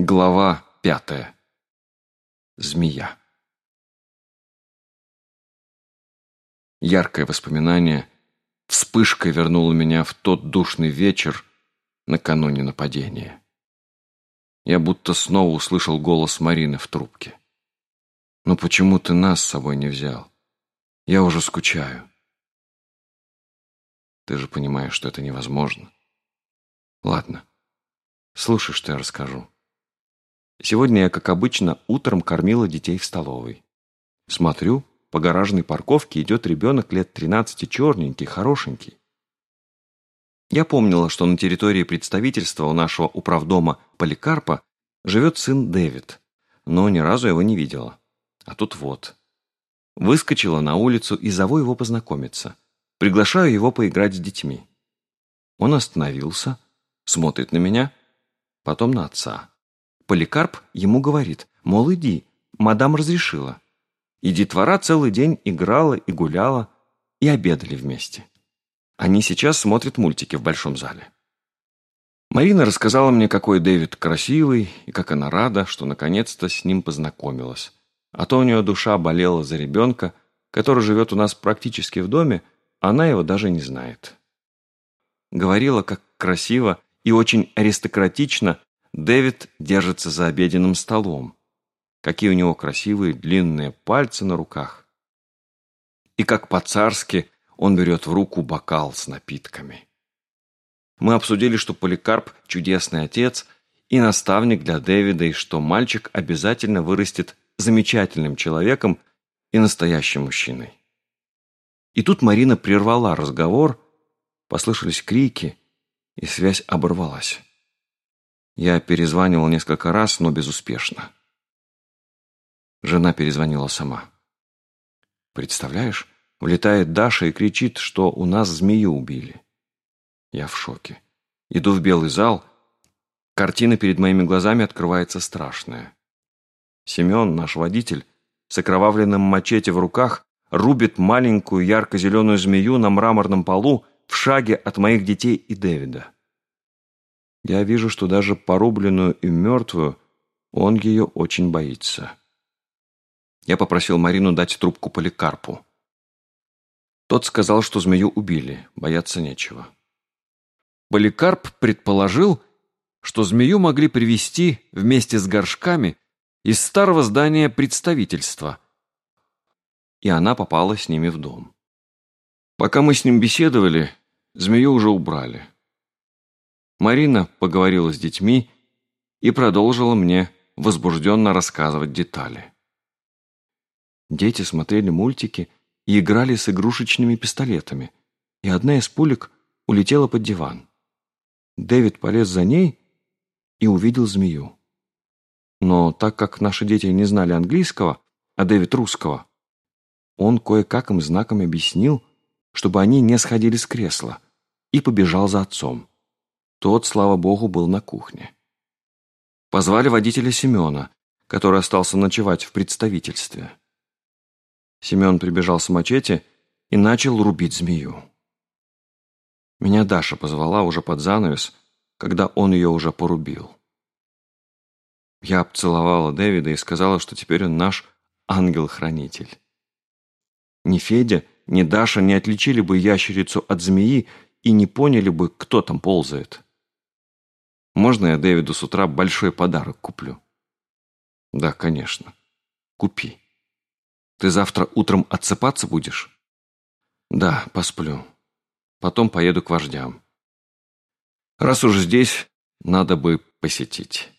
Глава пятая. Змея. Яркое воспоминание вспышкой вернуло меня в тот душный вечер накануне нападения. Я будто снова услышал голос Марины в трубке. «Ну почему ты нас с собой не взял? Я уже скучаю». Ты же понимаешь, что это невозможно. Ладно, слушай, что я расскажу. Сегодня я, как обычно, утром кормила детей в столовой. Смотрю, по гаражной парковке идет ребенок лет 13 черненький, хорошенький. Я помнила, что на территории представительства у нашего управдома Поликарпа живет сын Дэвид, но ни разу его не видела. А тут вот. Выскочила на улицу и зову его познакомиться. Приглашаю его поиграть с детьми. Он остановился, смотрит на меня, потом на отца. Поликарп ему говорит, мол, иди, мадам разрешила. И детвора целый день играла и гуляла, и обедали вместе. Они сейчас смотрят мультики в большом зале. Марина рассказала мне, какой Дэвид красивый, и как она рада, что наконец-то с ним познакомилась. А то у нее душа болела за ребенка, который живет у нас практически в доме, она его даже не знает. Говорила, как красиво и очень аристократично Дэвид держится за обеденным столом. Какие у него красивые длинные пальцы на руках. И как по-царски он берет в руку бокал с напитками. Мы обсудили, что Поликарп – чудесный отец и наставник для Дэвида, и что мальчик обязательно вырастет замечательным человеком и настоящим мужчиной. И тут Марина прервала разговор, послышались крики, и связь оборвалась. Я перезванивал несколько раз, но безуспешно. Жена перезвонила сама. Представляешь, влетает Даша и кричит, что у нас змею убили. Я в шоке. Иду в белый зал. Картина перед моими глазами открывается страшная. Семен, наш водитель, с окровавленным мачете в руках, рубит маленькую ярко-зеленую змею на мраморном полу в шаге от моих детей и Дэвида. Я вижу, что даже порубленную и мертвую он ее очень боится. Я попросил Марину дать трубку Поликарпу. Тот сказал, что змею убили, бояться нечего. Поликарп предположил, что змею могли привезти вместе с горшками из старого здания представительства, и она попала с ними в дом. Пока мы с ним беседовали, змею уже убрали. Марина поговорила с детьми и продолжила мне возбужденно рассказывать детали. Дети смотрели мультики и играли с игрушечными пистолетами, и одна из пулек улетела под диван. Дэвид полез за ней и увидел змею. Но так как наши дети не знали английского, а Дэвид русского, он кое-как им знаком объяснил, чтобы они не сходили с кресла, и побежал за отцом. Тот, слава богу, был на кухне. Позвали водителя Семена, который остался ночевать в представительстве. Семен прибежал с мачете и начал рубить змею. Меня Даша позвала уже под занавес, когда он ее уже порубил. Я обцеловала Дэвида и сказала, что теперь он наш ангел-хранитель. Ни Федя, ни Даша не отличили бы ящерицу от змеи и не поняли бы, кто там ползает. Можно я Дэвиду с утра большой подарок куплю? Да, конечно. Купи. Ты завтра утром отсыпаться будешь? Да, посплю. Потом поеду к вождям. Раз уж здесь, надо бы посетить.